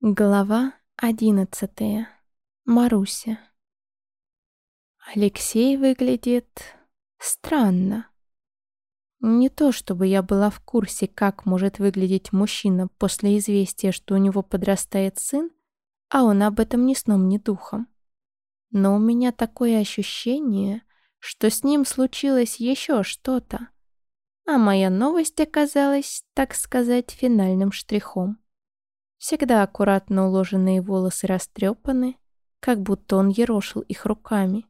Глава одиннадцатая. Маруся. Алексей выглядит странно. Не то чтобы я была в курсе, как может выглядеть мужчина после известия, что у него подрастает сын, а он об этом ни сном, ни духом. Но у меня такое ощущение, что с ним случилось еще что-то, а моя новость оказалась, так сказать, финальным штрихом. Всегда аккуратно уложенные волосы растрепаны, как будто он ерошил их руками.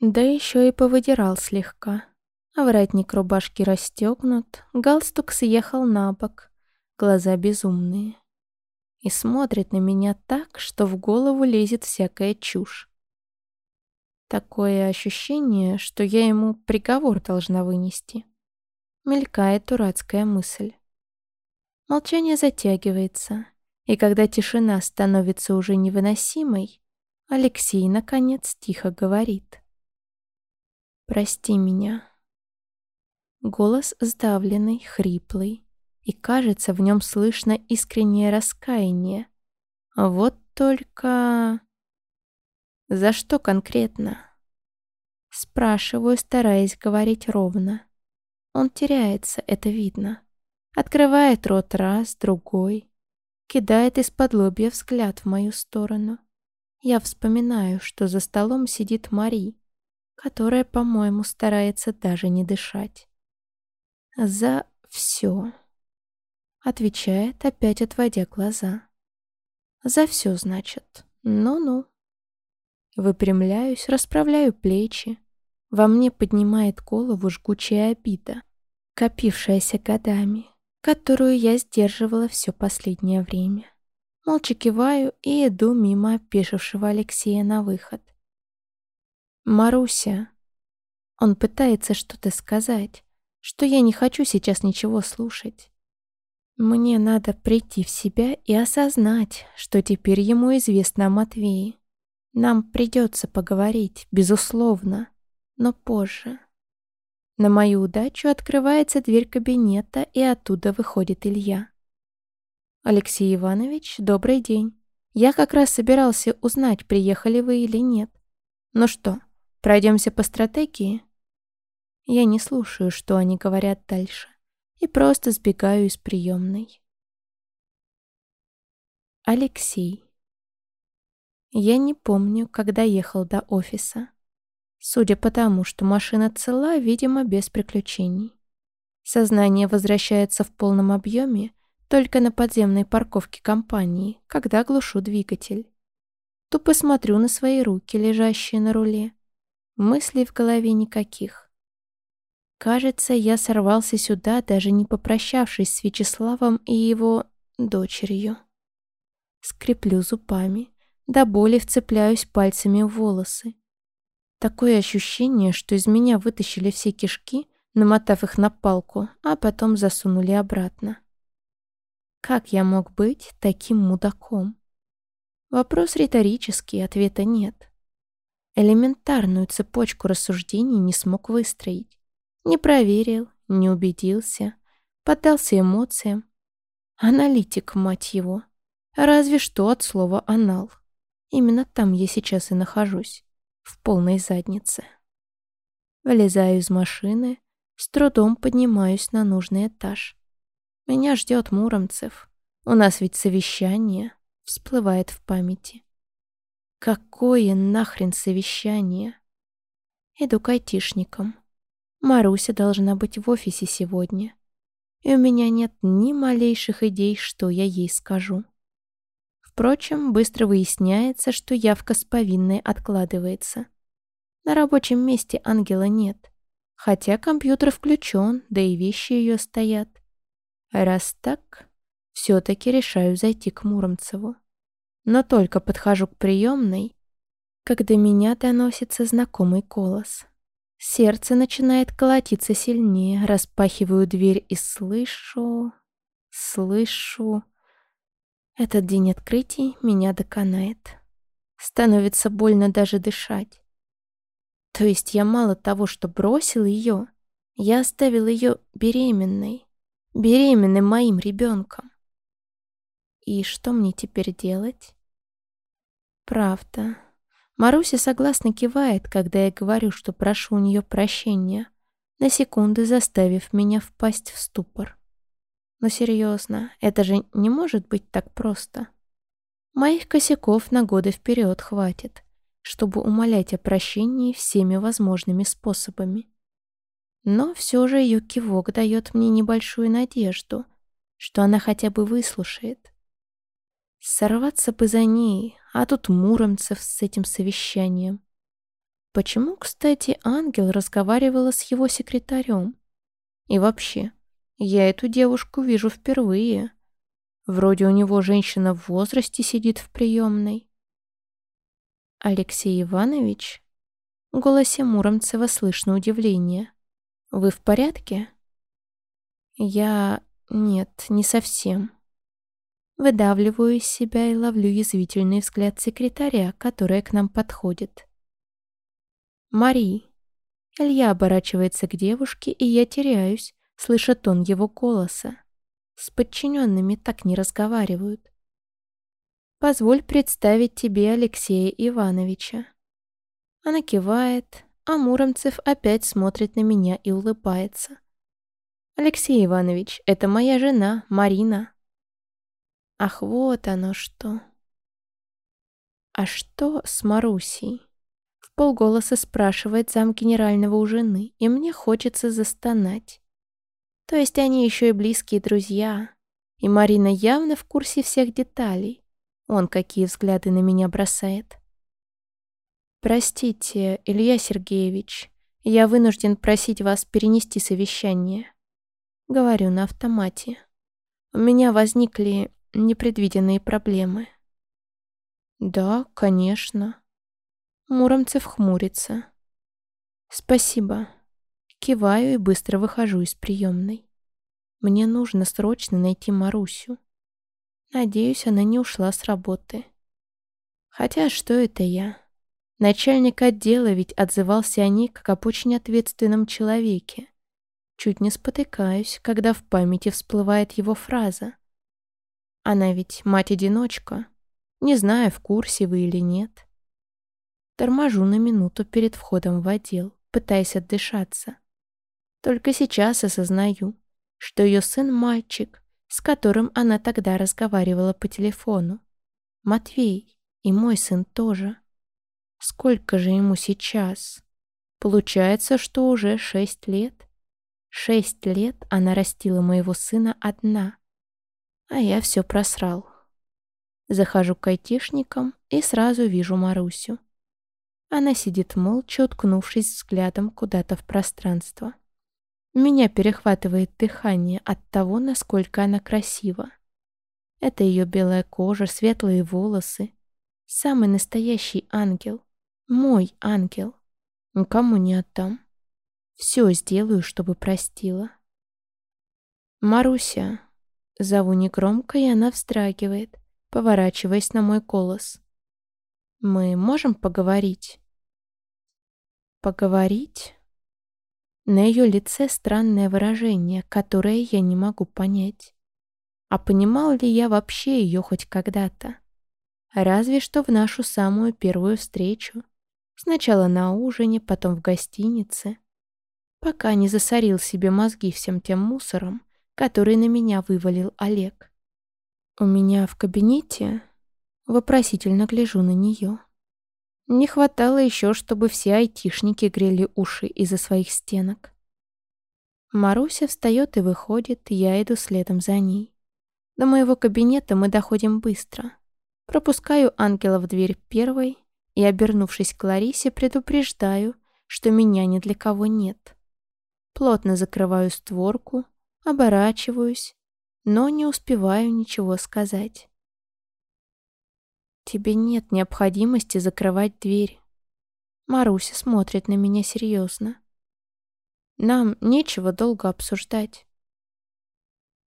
Да еще и повыдирал слегка. А воротник рубашки расстегнут, галстук съехал на бок, глаза безумные. И смотрит на меня так, что в голову лезет всякая чушь. Такое ощущение, что я ему приговор должна вынести. Мелькает дурацкая мысль. Молчание затягивается, и когда тишина становится уже невыносимой, Алексей, наконец, тихо говорит. «Прости меня». Голос сдавленный, хриплый, и, кажется, в нем слышно искреннее раскаяние. Вот только... За что конкретно? Спрашиваю, стараясь говорить ровно. Он теряется, это видно. Открывает рот раз, другой. Кидает из-под лобья взгляд в мою сторону. Я вспоминаю, что за столом сидит Мари, которая, по-моему, старается даже не дышать. «За все», — отвечает, опять отводя глаза. «За все, значит. Ну-ну». Выпрямляюсь, расправляю плечи. Во мне поднимает голову жгучая обида, копившаяся годами которую я сдерживала все последнее время. Молча киваю и иду мимо опешившего Алексея на выход. «Маруся!» Он пытается что-то сказать, что я не хочу сейчас ничего слушать. Мне надо прийти в себя и осознать, что теперь ему известно о Матвее. Нам придется поговорить, безусловно, но позже. На мою удачу открывается дверь кабинета, и оттуда выходит Илья. «Алексей Иванович, добрый день. Я как раз собирался узнать, приехали вы или нет. Ну что, пройдемся по стратегии?» Я не слушаю, что они говорят дальше, и просто сбегаю из приемной. Алексей. Я не помню, когда ехал до офиса. Судя по тому, что машина цела, видимо, без приключений. Сознание возвращается в полном объеме только на подземной парковке компании, когда глушу двигатель. Тупо смотрю на свои руки, лежащие на руле. Мыслей в голове никаких. Кажется, я сорвался сюда, даже не попрощавшись с Вячеславом и его дочерью. Скреплю зубами, до боли вцепляюсь пальцами в волосы. Такое ощущение, что из меня вытащили все кишки, намотав их на палку, а потом засунули обратно. Как я мог быть таким мудаком? Вопрос риторический, ответа нет. Элементарную цепочку рассуждений не смог выстроить. Не проверил, не убедился, поддался эмоциям. Аналитик, мать его. Разве что от слова «анал». Именно там я сейчас и нахожусь в полной заднице. Вылезаю из машины, с трудом поднимаюсь на нужный этаж. Меня ждет Муромцев. У нас ведь совещание, всплывает в памяти. Какое нахрен совещание? Иду к айтишникам. Маруся должна быть в офисе сегодня. И у меня нет ни малейших идей, что я ей скажу. Впрочем, быстро выясняется, что явка с повинной откладывается. На рабочем месте ангела нет. Хотя компьютер включен, да и вещи ее стоят. Раз так, все-таки решаю зайти к Муромцеву. Но только подхожу к приемной, когда меня доносится знакомый голос. Сердце начинает колотиться сильнее, распахиваю дверь и слышу... Слышу... Этот день открытий меня доконает. Становится больно даже дышать. То есть я мало того, что бросил ее, я оставил ее беременной. Беременной моим ребенком. И что мне теперь делать? Правда. Маруся согласно кивает, когда я говорю, что прошу у нее прощения, на секунду заставив меня впасть в ступор. Но серьезно, это же не может быть так просто. Моих косяков на годы вперед хватит, чтобы умолять о прощении всеми возможными способами. Но все же ее кивок дает мне небольшую надежду, что она хотя бы выслушает. Сорваться бы за ней, а тут Муромцев с этим совещанием. Почему, кстати, ангел разговаривала с его секретарем? И вообще, я эту девушку вижу впервые. Вроде у него женщина в возрасте сидит в приемной. Алексей Иванович? В голосе Муромцева слышно удивление. Вы в порядке? Я... нет, не совсем. Выдавливаю из себя и ловлю язвительный взгляд секретаря, которая к нам подходит. Мари. Илья оборачивается к девушке, и я теряюсь, слыша тон его голоса. С подчиненными так не разговаривают. Позволь представить тебе Алексея Ивановича. Она кивает, а Муромцев опять смотрит на меня и улыбается. «Алексей Иванович, это моя жена, Марина». Ах, вот оно что. А что с Марусей? В полголоса спрашивает зам генерального у жены, и мне хочется застонать. То есть они еще и близкие друзья, и Марина явно в курсе всех деталей. Он какие взгляды на меня бросает. «Простите, Илья Сергеевич, я вынужден просить вас перенести совещание». Говорю на автомате. У меня возникли непредвиденные проблемы. «Да, конечно». Муромцев хмурится. «Спасибо». Киваю и быстро выхожу из приемной. Мне нужно срочно найти Марусю. Надеюсь, она не ушла с работы. Хотя что это я? Начальник отдела ведь отзывался о ней как об очень ответственном человеке. Чуть не спотыкаюсь, когда в памяти всплывает его фраза. Она ведь мать-одиночка. Не знаю, в курсе вы или нет. Торможу на минуту перед входом в отдел, пытаясь отдышаться. Только сейчас осознаю, что ее сын мальчик, с которым она тогда разговаривала по телефону. Матвей, и мой сын тоже. Сколько же ему сейчас? Получается, что уже шесть лет. Шесть лет она растила моего сына одна. А я все просрал. Захожу к айтишникам и сразу вижу Марусю. Она сидит молча, уткнувшись взглядом куда-то в пространство. Меня перехватывает дыхание от того, насколько она красива. Это ее белая кожа, светлые волосы. Самый настоящий ангел. Мой ангел. Никому не отдам. Все сделаю, чтобы простила. Маруся. Зову негромко, и она вздрагивает, поворачиваясь на мой голос. Мы можем поговорить? Поговорить? На ее лице странное выражение, которое я не могу понять. А понимал ли я вообще ее хоть когда-то? Разве что в нашу самую первую встречу. Сначала на ужине, потом в гостинице. Пока не засорил себе мозги всем тем мусором, который на меня вывалил Олег. У меня в кабинете вопросительно гляжу на нее. Не хватало еще, чтобы все айтишники грели уши из-за своих стенок. Маруся встает и выходит, я иду следом за ней. До моего кабинета мы доходим быстро. Пропускаю ангела в дверь первой, и, обернувшись к Ларисе, предупреждаю, что меня ни для кого нет. Плотно закрываю створку, оборачиваюсь, но не успеваю ничего сказать. «Тебе нет необходимости закрывать дверь». Маруся смотрит на меня серьезно. «Нам нечего долго обсуждать».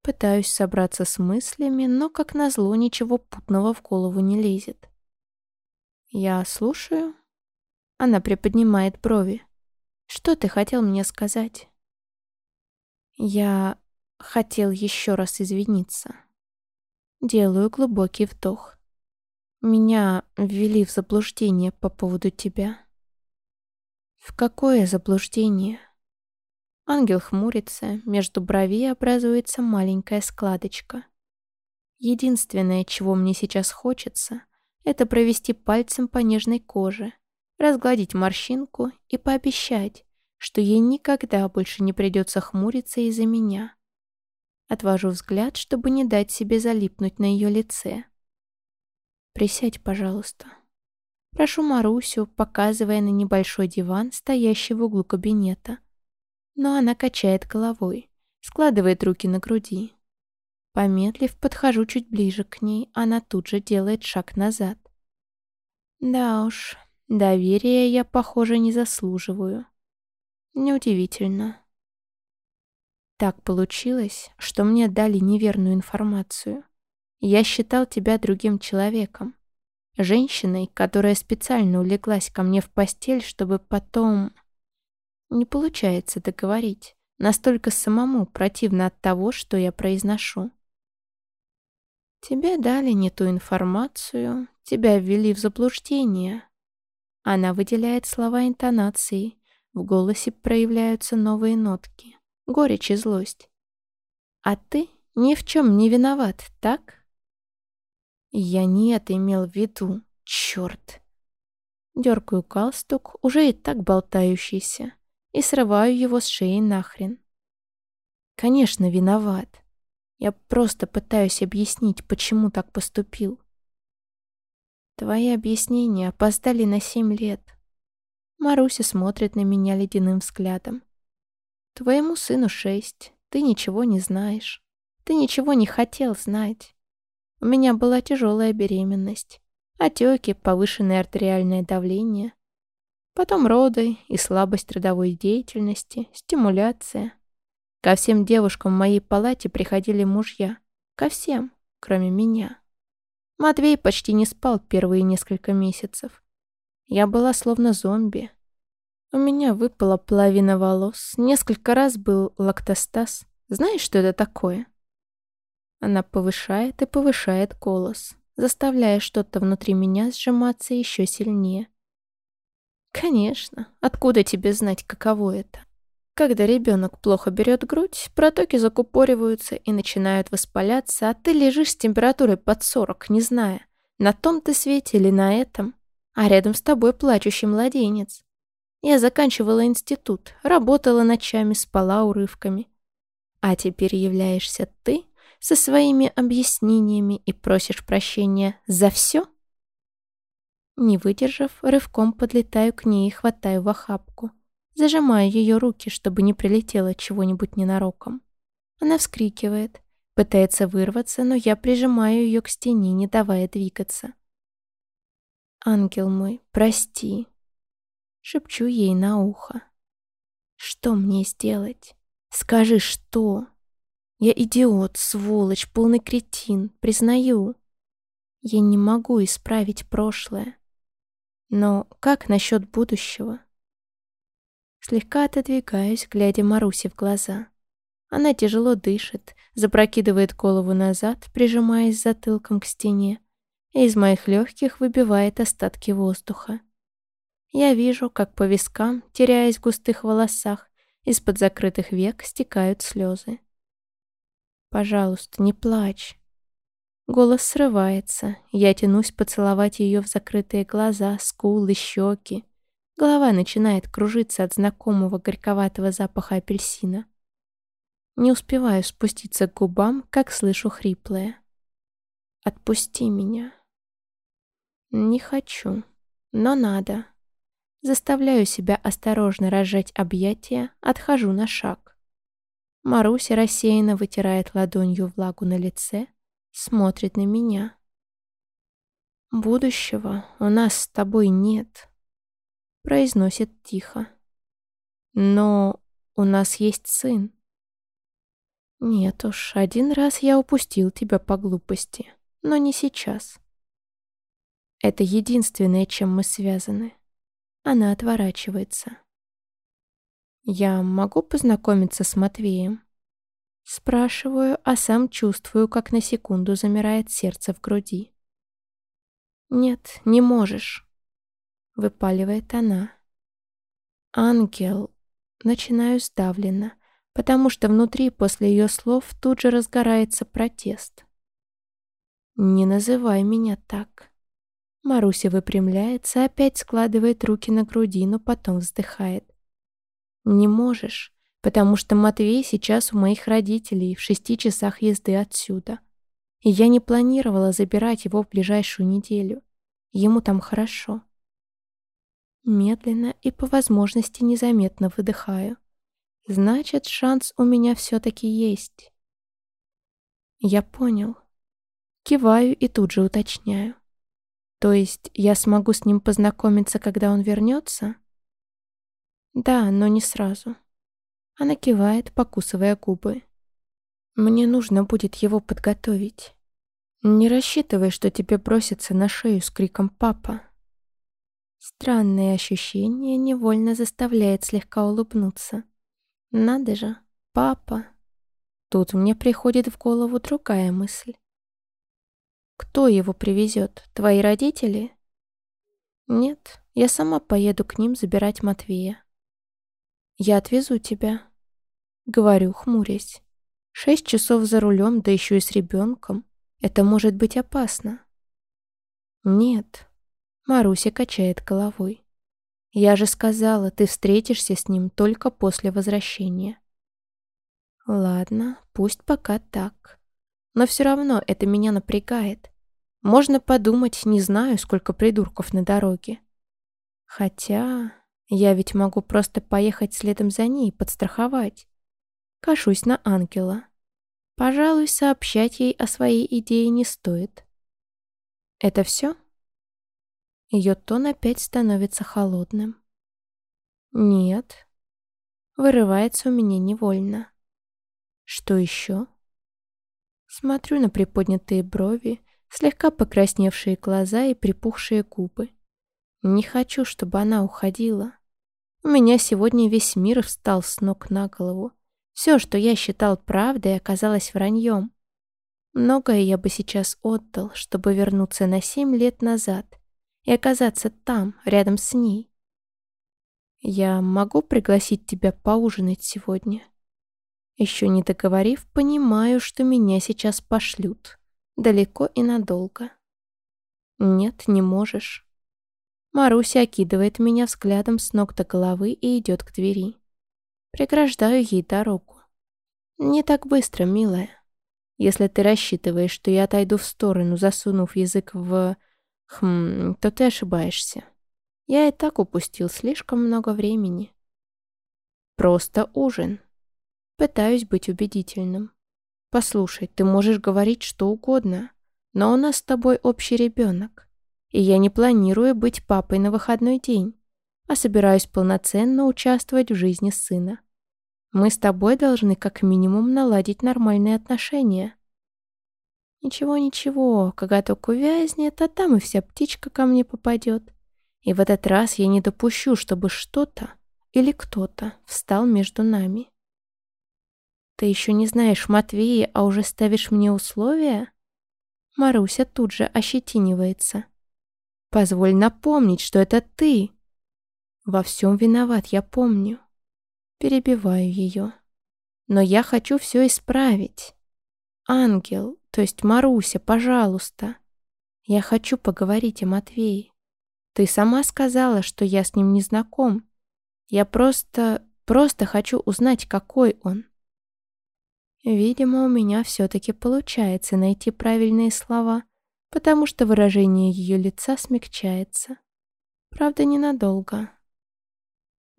Пытаюсь собраться с мыслями, но, как назло, ничего путного в голову не лезет. «Я слушаю». Она приподнимает брови. «Что ты хотел мне сказать?» «Я хотел еще раз извиниться». Делаю глубокий вдох. Меня ввели в заблуждение по поводу тебя. В какое заблуждение? Ангел хмурится, между бровей образуется маленькая складочка. Единственное, чего мне сейчас хочется, это провести пальцем по нежной коже, разгладить морщинку и пообещать, что ей никогда больше не придется хмуриться из-за меня. Отвожу взгляд, чтобы не дать себе залипнуть на ее лице. «Присядь, пожалуйста». Прошу Марусю, показывая на небольшой диван, стоящий в углу кабинета. Но она качает головой, складывает руки на груди. Помедлив, подхожу чуть ближе к ней, она тут же делает шаг назад. Да уж, доверия я, похоже, не заслуживаю. Неудивительно. Так получилось, что мне дали неверную информацию. Я считал тебя другим человеком. Женщиной, которая специально улеглась ко мне в постель, чтобы потом... Не получается договорить. Настолько самому противно от того, что я произношу. Тебе дали не ту информацию, тебя ввели в заблуждение. Она выделяет слова интонации, в голосе проявляются новые нотки, горечь и злость. А ты ни в чем не виноват, так? Я не это имел в виду, черт. Дергаю галстук, уже и так болтающийся, и срываю его с шеи нахрен. Конечно, виноват. Я просто пытаюсь объяснить, почему так поступил. Твои объяснения опоздали на семь лет. Маруся смотрит на меня ледяным взглядом. Твоему сыну шесть, ты ничего не знаешь. Ты ничего не хотел знать. У меня была тяжелая беременность, отеки, повышенное артериальное давление, потом роды и слабость родовой деятельности, стимуляция. Ко всем девушкам в моей палате приходили мужья. Ко всем, кроме меня. Матвей почти не спал первые несколько месяцев. Я была словно зомби. У меня выпала половина волос, несколько раз был лактостаз. Знаешь, что это такое? Она повышает и повышает голос, заставляя что-то внутри меня сжиматься еще сильнее. Конечно, откуда тебе знать, каково это? Когда ребенок плохо берет грудь, протоки закупориваются и начинают воспаляться, а ты лежишь с температурой под 40, не зная, на том ты свете или на этом а рядом с тобой плачущий младенец. Я заканчивала институт, работала ночами, спала урывками. А теперь являешься ты со своими объяснениями и просишь прощения за все? Не выдержав, рывком подлетаю к ней и хватаю в охапку. Зажимаю ее руки, чтобы не прилетело чего-нибудь ненароком. Она вскрикивает, пытается вырваться, но я прижимаю ее к стене, не давая двигаться. «Ангел мой, прости!» Шепчу ей на ухо. «Что мне сделать? Скажи, что?» «Я идиот, сволочь, полный кретин, признаю. Я не могу исправить прошлое. Но как насчет будущего?» Слегка отодвигаюсь, глядя Марусе в глаза. Она тяжело дышит, запрокидывает голову назад, прижимаясь затылком к стене, и из моих легких выбивает остатки воздуха. Я вижу, как по вискам, теряясь в густых волосах, из-под закрытых век стекают слезы. «Пожалуйста, не плачь». Голос срывается, я тянусь поцеловать ее в закрытые глаза, скулы, щеки. Голова начинает кружиться от знакомого горьковатого запаха апельсина. Не успеваю спуститься к губам, как слышу хриплое. «Отпусти меня». Не хочу, но надо. Заставляю себя осторожно разжать объятия, отхожу на шаг. Маруся рассеянно вытирает ладонью влагу на лице, смотрит на меня. «Будущего у нас с тобой нет», — произносит тихо. «Но у нас есть сын». «Нет уж, один раз я упустил тебя по глупости, но не сейчас». Это единственное, чем мы связаны. Она отворачивается. Я могу познакомиться с Матвеем? Спрашиваю, а сам чувствую, как на секунду замирает сердце в груди. «Нет, не можешь», — выпаливает она. «Ангел», — начинаю сдавленно, потому что внутри после ее слов тут же разгорается протест. «Не называй меня так». Маруся выпрямляется, опять складывает руки на груди, но потом вздыхает. «Не можешь, потому что Матвей сейчас у моих родителей в шести часах езды отсюда. И я не планировала забирать его в ближайшую неделю. Ему там хорошо». Медленно и по возможности незаметно выдыхаю. Значит, шанс у меня все-таки есть. Я понял. Киваю и тут же уточняю. То есть я смогу с ним познакомиться, когда он вернется? Да, но не сразу. Она кивает, покусывая губы. Мне нужно будет его подготовить. Не рассчитывай, что тебе бросится на шею с криком «папа». Странное ощущение невольно заставляет слегка улыбнуться. Надо же, папа. Тут мне приходит в голову другая мысль. Кто его привезет? Твои родители? Нет, я сама поеду к ним забирать Матвея. Я отвезу тебя. Говорю, хмурясь. Шесть часов за рулем, да еще и с ребенком. Это может быть опасно. Нет. Маруся качает головой. Я же сказала, ты встретишься с ним только после возвращения. Ладно, пусть пока так. Но все равно это меня напрягает. Можно подумать, не знаю, сколько придурков на дороге. Хотя я ведь могу просто поехать следом за ней и подстраховать. Кашусь на ангела. Пожалуй, сообщать ей о своей идее не стоит. Это все? Ее тон опять становится холодным. Нет. Вырывается у меня невольно. Что еще? Смотрю на приподнятые брови, слегка покрасневшие глаза и припухшие губы. Не хочу, чтобы она уходила. У меня сегодня весь мир встал с ног на голову. Все, что я считал правдой, оказалось враньем. Многое я бы сейчас отдал, чтобы вернуться на семь лет назад и оказаться там, рядом с ней. Я могу пригласить тебя поужинать сегодня? Еще не договорив, понимаю, что меня сейчас пошлют. Далеко и надолго. Нет, не можешь. Маруся окидывает меня взглядом с ног до головы и идет к двери. Преграждаю ей дорогу. Не так быстро, милая. Если ты рассчитываешь, что я отойду в сторону, засунув язык в... Хм, то ты ошибаешься. Я и так упустил слишком много времени. Просто ужин. Пытаюсь быть убедительным. «Послушай, ты можешь говорить что угодно, но у нас с тобой общий ребенок, и я не планирую быть папой на выходной день, а собираюсь полноценно участвовать в жизни сына. Мы с тобой должны как минимум наладить нормальные отношения». «Ничего-ничего, когда только увязнет, а там и вся птичка ко мне попадет. И в этот раз я не допущу, чтобы что-то или кто-то встал между нами». Ты еще не знаешь Матвея, а уже ставишь мне условия? Маруся тут же ощетинивается. Позволь напомнить, что это ты. Во всем виноват, я помню. Перебиваю ее. Но я хочу все исправить. Ангел, то есть Маруся, пожалуйста. Я хочу поговорить о Матвее. Ты сама сказала, что я с ним не знаком. Я просто, просто хочу узнать, какой он. Видимо, у меня все-таки получается найти правильные слова, потому что выражение ее лица смягчается. Правда, ненадолго.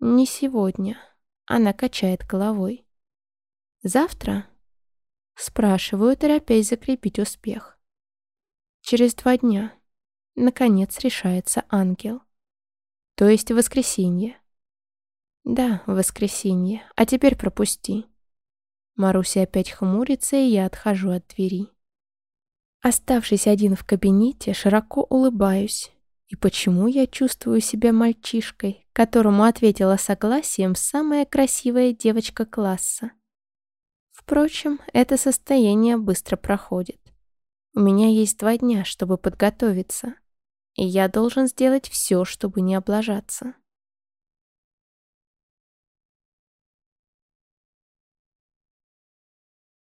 Не сегодня. Она качает головой. Завтра? Спрашиваю, торопясь закрепить успех. Через два дня. Наконец решается ангел. То есть в воскресенье. Да, в воскресенье. А теперь пропусти. Маруся опять хмурится, и я отхожу от двери. Оставшись один в кабинете, широко улыбаюсь. И почему я чувствую себя мальчишкой, которому ответила согласием самая красивая девочка класса? Впрочем, это состояние быстро проходит. У меня есть два дня, чтобы подготовиться, и я должен сделать все, чтобы не облажаться.